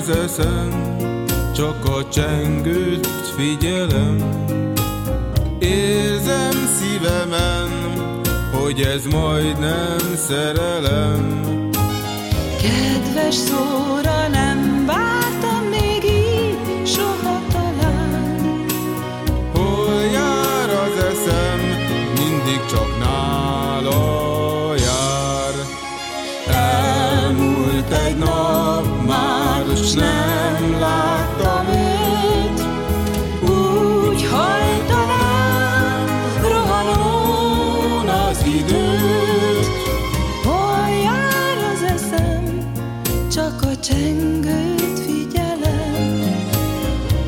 az eszem, csak a csengőt figyelem. Érzem szívemen, hogy ez majdnem szerelem. Kedves szóra nem vártam még így soha talán. Hol jár az eszem, mindig csak nála jár. Elmúlt egy nap már, s nem láttam őt. Úgy hajtanám rohanon Az időt, Hol jár az eszem, csak a csengőt figyelem.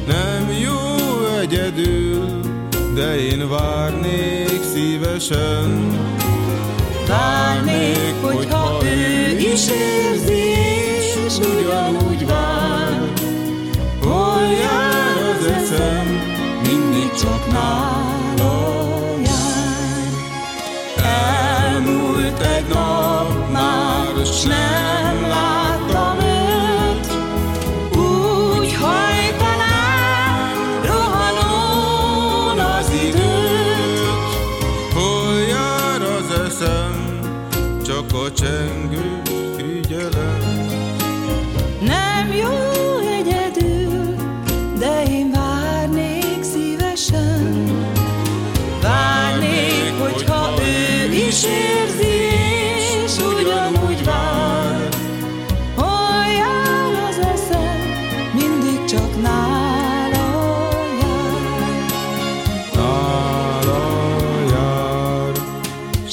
nem jó egyedül, de én várnék szívesen. Várnék, hogyha ő is érzi, és ugyanúgy vár. Hol jár az eszem, mindig csak nála jár. Elmúlt egy nap már, s nem láttam őt. Úgy hajtanám rohanon Az időt, hol jár az eszem, csak a csengő figyelem.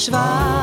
Nála jár. S vár